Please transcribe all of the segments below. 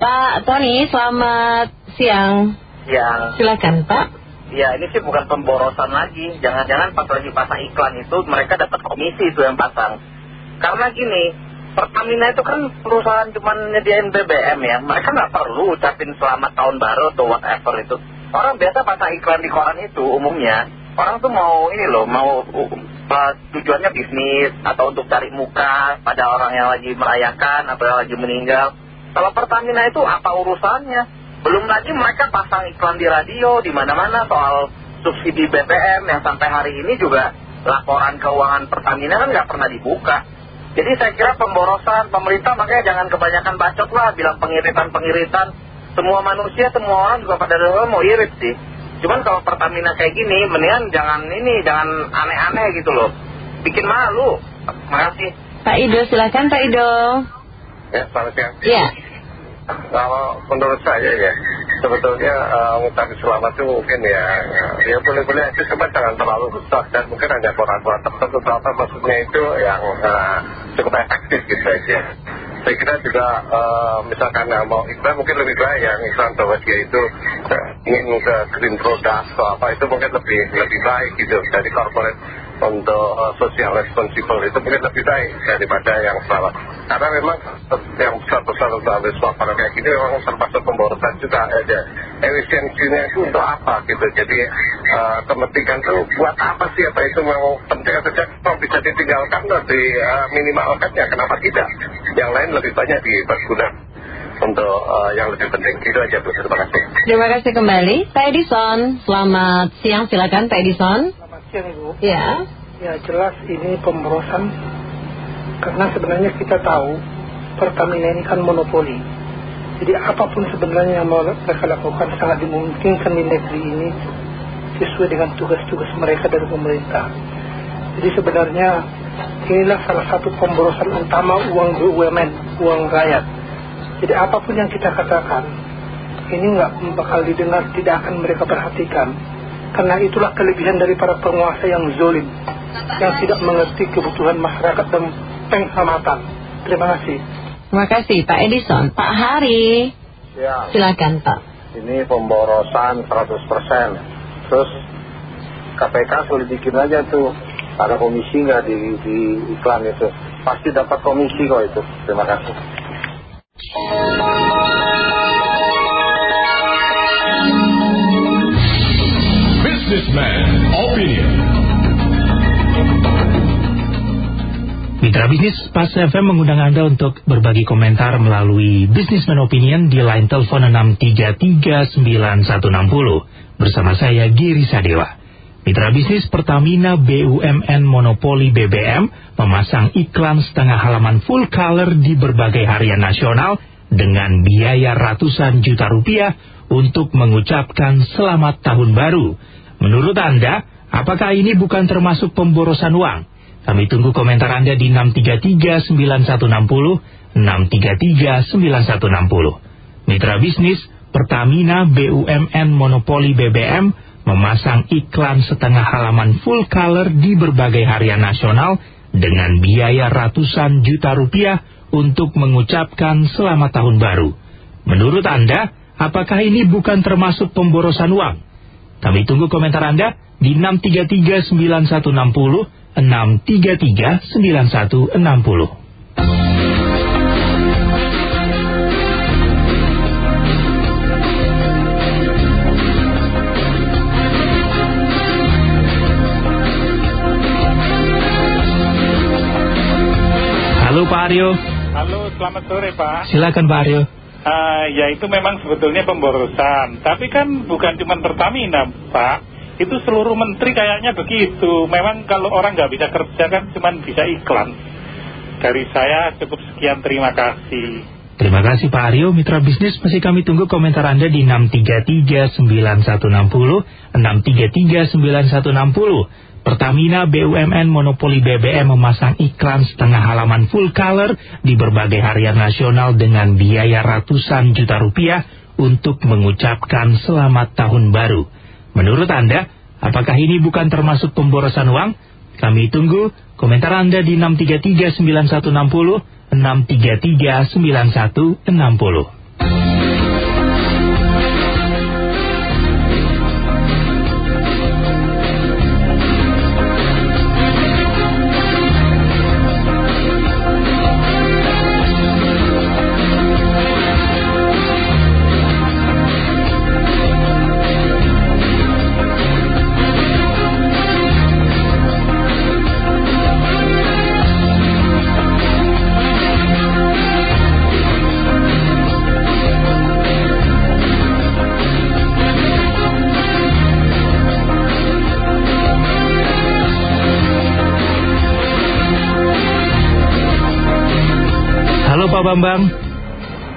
Pak Tony, selamat siang. Ya, Silakan Pak. ya ini sih bukan pemborosan lagi. Jangan-jangan pas lagi pasang iklan itu mereka dapat komisi itu yang pasang. Karena gini, Pertamina itu kan perusahaan cuma nyediain BBM ya. Mereka nggak perlu ucapin selamat tahun baru atau whatever itu. Orang biasa pasang iklan di koran itu umumnya. Orang tuh mau ini loh, mau uh, tujuannya bisnis atau untuk cari muka pada orang yang lagi merayakan atau yang lagi meninggal. Kalau Pertamina itu apa urusannya? Belum lagi mereka pasang iklan di radio di mana-mana soal subsidi BBM yang sampai hari ini juga laporan keuangan Pertamina kan nggak pernah dibuka. Jadi saya kira pemborosan pemerintah makanya jangan kebanyakan bacot lah bilang pengiritan-pengiritan. Semua manusia, semua orang juga pada dasarnya mau irit sih. Cuman kalau Pertamina kayak gini, mendingan jangan ini, jangan aneh-aneh gitu loh. Bikin malu. Makasih. Pak Ido, silakan Pak Ido. Ya, selamat siang. Ya. Kalau menurut saya ya, sebetulnya uh, ngucapin selamat itu mungkin ya, ya boleh-boleh aja cuma jangan terlalu besar dan mungkin ada aturan-aturan tertentu apa maksudnya itu yang uh, cukup efektif gitu aja. Saya kira juga uh, misalkan uh, mau iklan mungkin lebih baik yang iklan bahwa dia itu ingin ke green product atau apa itu mungkin lebih lebih baik gitu dari corporate untuk uh, social responsible itu mungkin lebih baik daripada yang salah. Karena memang yang besar-besar untuk ambil swap kayak gini memang termasuk pemborosan juga ada. Efisiensinya itu untuk apa gitu. Jadi uh, kepentingan itu buat apa sih apa itu mau penting saja kalau bisa ditinggalkan lebih uh, minimalkan ya kenapa tidak? Yang lain lebih banyak dipergunakan untuk yang lebih penting. Itu aja Bu, terima kasih. Terima kasih kembali. Pak Edison, selamat siang. Silakan Pak Edison. Siang Ibu. Ya. Ya jelas ini pemborosan karena sebenarnya kita tahu Pertamina ini kan monopoli. Jadi apa pun sebenarnya yang mereka lakukan sangat dimungkinkan di negeri ini sesuai dengan tugas-tugas mereka dari pemerintah. Jadi sebenarnya inilah salah satu pemborosan utama uang BUMN, uang rakyat. Jadi apa pun yang kita katakan, ini nggak bakal didengar, tidak akan mereka perhatikan. Karena itulah kelebihan dari para penguasa yang zolim, yang tidak mengerti kebutuhan masyarakat dan penghamatan. Terima kasih. Terima kasih Pak Edison. Pak Hari, Ya, silakan Pak. ini pemborosan 100%. Terus KPK sulit bikin aja tuh. Ada komisi nggak di, di iklan itu? Pasti dapat komisi kok itu. Terima kasih. Businessman Opinion. Mitra bisnis Pas FM mengundang Anda untuk berbagi komentar melalui Businessman Opinion di line telepon 6339160 bersama saya Giri Sadewa. Mitra bisnis Pertamina BUMN Monopoli BBM memasang iklan setengah halaman full color di berbagai harian nasional dengan biaya ratusan juta rupiah untuk mengucapkan selamat tahun baru. Menurut Anda, apakah ini bukan termasuk pemborosan uang? Kami tunggu komentar Anda di 6339160, 6339160. Mitra bisnis Pertamina BUMN Monopoli BBM memasang iklan setengah halaman full color di berbagai harian nasional dengan biaya ratusan juta rupiah untuk mengucapkan selamat tahun baru. Menurut Anda, apakah ini bukan termasuk pemborosan uang? Kami tunggu komentar Anda di 6339160, 6339160. Halo Pak Aryo, Halo, selamat sore Pak. silakan Pak Aryo. Ah, ya itu memang sebetulnya pemborosan. Tapi kan bukan cuma Pertamina Pak. Itu seluruh menteri kayaknya begitu. Memang kalau orang nggak bisa kerja kan cuma bisa iklan. Dari saya cukup sekian, terima kasih. Terima kasih Pak Aryo, Mitra Bisnis masih kami tunggu komentar Anda di 6339160, 6339160. Pertamina BUMN Monopoli BBM memasang iklan setengah halaman full color di berbagai harian nasional dengan biaya ratusan juta rupiah untuk mengucapkan selamat tahun baru. Menurut Anda, apakah ini bukan termasuk pemborosan uang? Kami tunggu komentar Anda di 6339160, 6339160. Pak Bambang.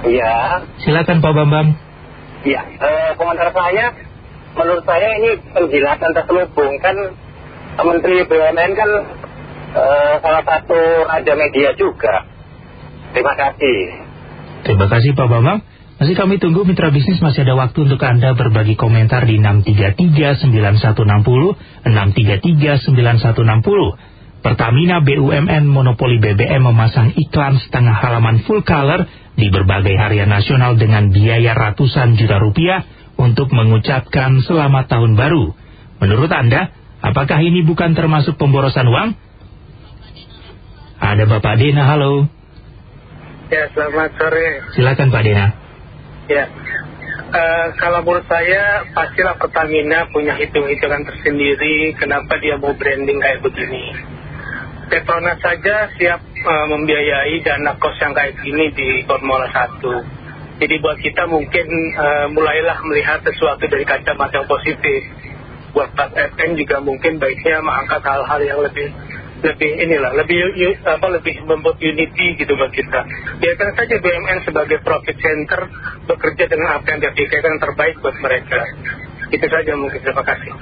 Iya, Silakan Pak Bambang. iya. Eh, komentar saya, menurut saya ini penjelasan terselubung kan Menteri BUMN kan eh, salah satu raja media juga. Terima kasih. Terima kasih Pak Bambang. Masih kami tunggu mitra bisnis masih ada waktu untuk Anda berbagi komentar di 633-9160, 633-9160. Pertamina BUMN Monopoli BBM memasang iklan setengah halaman full color di berbagai harian nasional dengan biaya ratusan juta rupiah untuk mengucapkan selamat tahun baru. Menurut Anda, apakah ini bukan termasuk pemborosan uang? Ada Bapak Dena, halo. Ya, selamat sore. Silakan Pak Dena. Ya, Eh, kalau menurut saya pastilah Pertamina punya hitung-hitungan tersendiri kenapa dia mau branding kayak begini. Petronas saja siap eh, membiayai dana kos yang kayak gini di Formula 1. Jadi buat kita mungkin eh, mulailah melihat sesuatu dari kacamata yang positif. Buat Pak FM juga mungkin baiknya mengangkat hal-hal yang lebih lebih inilah lebih apa lebih membuat unity gitu buat kita. Biarkan saja BUMN sebagai profit center bekerja dengan apa yang dia terbaik buat mereka. Itu saja mungkin terima kasih.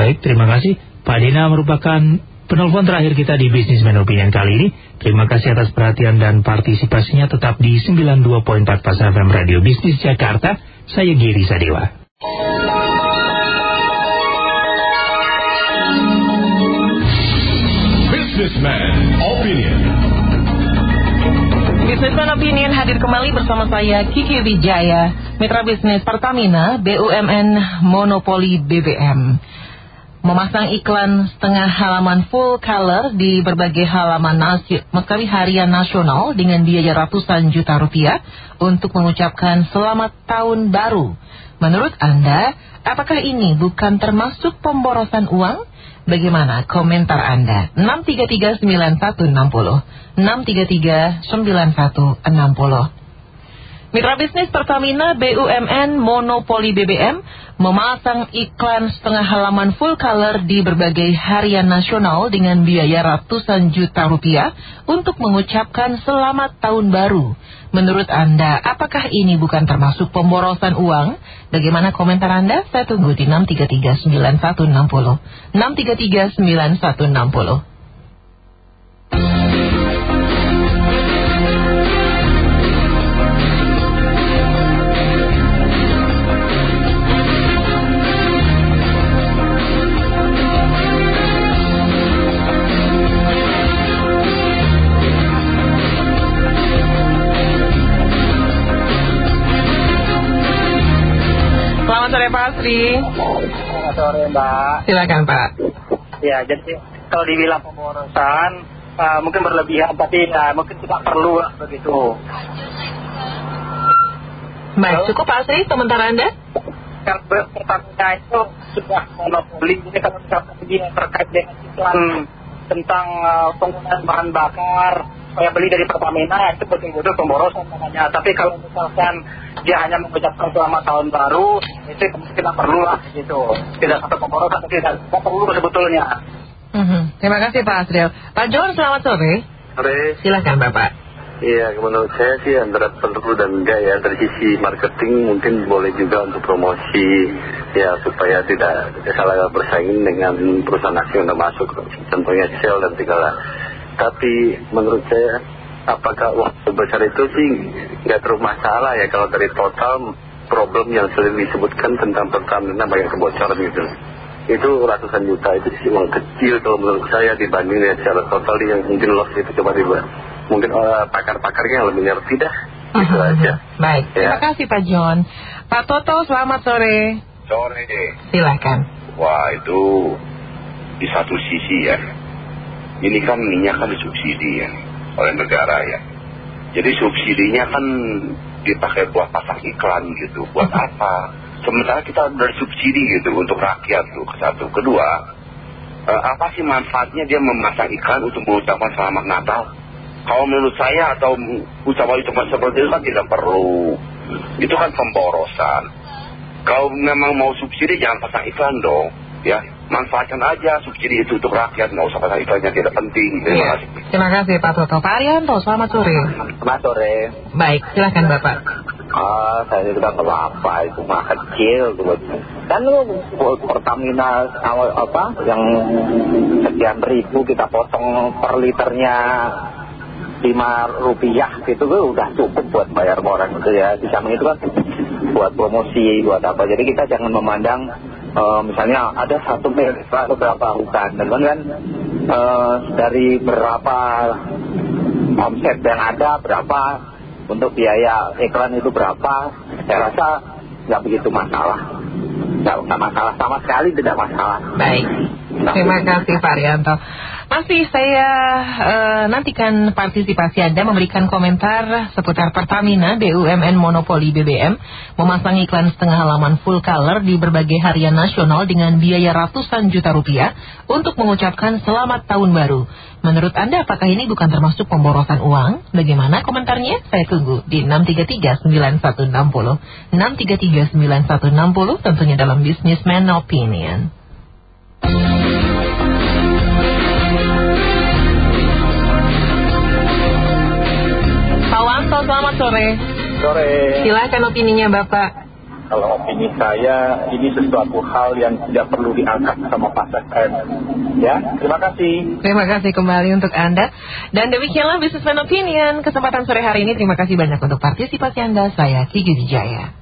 Baik, terima kasih. Pak Dena merupakan penelpon terakhir kita di Businessman Opinion kali ini. Terima kasih atas perhatian dan partisipasinya tetap di 92.4 Pas FM Radio Bisnis Jakarta. Saya Giri Sadewa. Businessman Opinion. Businessman Opinion hadir kembali bersama saya Kiki Wijaya, Mitra Bisnis Pertamina BUMN Monopoli BBM. Memasang iklan setengah halaman full color di berbagai halaman Mekari harian nasional dengan biaya ratusan juta rupiah untuk mengucapkan selamat tahun baru. Menurut Anda, apakah ini bukan termasuk pemborosan uang? Bagaimana komentar Anda? 6339160 6339160 Mitra bisnis Pertamina BUMN Monopoli BBM memasang iklan setengah halaman full color di berbagai harian nasional dengan biaya ratusan juta rupiah untuk mengucapkan selamat tahun baru. Menurut Anda, apakah ini bukan termasuk pemborosan uang? Bagaimana komentar Anda? Saya tunggu di 6339160. 6339160. Asri. Selamat sore Mbak. Silakan Pak. Ya, jadi kalau dibilang pemborosan eh, mungkin berlebihan, tapi ya, mungkin tidak perlu lah begitu. Baik, cukup Pak Asri komentar Anda? Karena Pertamina itu sudah monopoli, jadi kalau misalkan dia terkait dengan iklan tentang eh, penggunaan bahan bakar, saya beli dari Pertamina itu betul-betul pemborosan namanya. Tapi kalau misalkan dia hanya mengucapkan selamat tahun baru, itu tidak perlu lah gitu. Tidak satu pemborosan, tidak, tidak perlu sebetulnya. Mhm. Terima kasih Pak Asril. Pak John, selamat sore. Sore. Silakan Bapak. Iya, menurut saya sih antara perlu dan enggak ya. Dari sisi marketing mungkin boleh juga untuk promosi ya supaya tidak salah bersaing dengan perusahaan asing yang masuk. Contohnya Shell dan segala. Tapi menurut saya apakah uang sebesar itu sih nggak terlalu masalah ya kalau dari total problem yang sering disebutkan tentang Pertamina banyak kebocoran gitu. Itu ratusan juta itu sih uang kecil kalau menurut saya dibanding ya secara total yang mungkin loss itu coba tiba mungkin eh, pakar-pakarnya yang lebih ngerti dah gitu aja Baik, terima Ya. kasih Pak John. Pak Toto, selamat sore. Sore, Silakan. wah itu di satu sisi ya, ini kan minyak kan disubsidi ya oleh negara ya. Jadi subsidinya kan dipakai buat pasang iklan gitu, buat apa? Sementara kita udah subsidi gitu untuk rakyat tuh, satu. Kedua, eh, apa sih manfaatnya dia memasang iklan untuk mengucapkan selamat Natal? Kalau menurut saya atau ucapan-ucapan seperti itu kan tidak perlu. Itu kan pemborosan. Kalau memang mau subsidi jangan pasang iklan dong. Ya, manfaatkan aja subsidi itu untuk rakyat, nggak usah pasang iklannya tidak penting. Terima Iya. kasih. Terima kasih Pak Toto. Pak Arianto, selamat sore. Selamat sore. Baik, silahkan Bapak. Ah, saya sudah kelapa itu mah kecil tuh. Dan lu Pertamina awal apa yang sekian ribu kita potong per liternya lima rupiah gitu tuh udah cukup buat bayar orang itu ya. Di samping itu kan buat promosi, buat apa. Jadi kita jangan memandang eh, misalnya ada satu merek atau berapa bukan. Dan kan dari berapa omset yang ada berapa untuk biaya iklan itu berapa saya rasa nggak begitu masalah nggak masalah sama sekali tidak masalah Baik. Terima kasih Pak Arianto. Masih saya eh, nantikan partisipasi Anda memberikan komentar seputar Pertamina BUMN Monopoli BBM memasang iklan setengah halaman full color di berbagai harian nasional dengan biaya ratusan juta rupiah untuk mengucapkan selamat tahun baru. Menurut Anda apakah ini bukan termasuk pemborosan uang? Bagaimana komentarnya? Saya tunggu di 633-9160. 633-9160 tentunya dalam Businessman Opinion. Sore. Sore. Silakan opininya Bapak. Kalau opini saya, ini sesuatu hal yang tidak perlu diangkat sama Pak. Ya, terima kasih. Terima kasih kembali untuk Anda. Dan demikianlah Businessman Opinion. Kesempatan sore hari ini terima kasih banyak untuk partisipasi Anda. Saya Kiki Wijaya.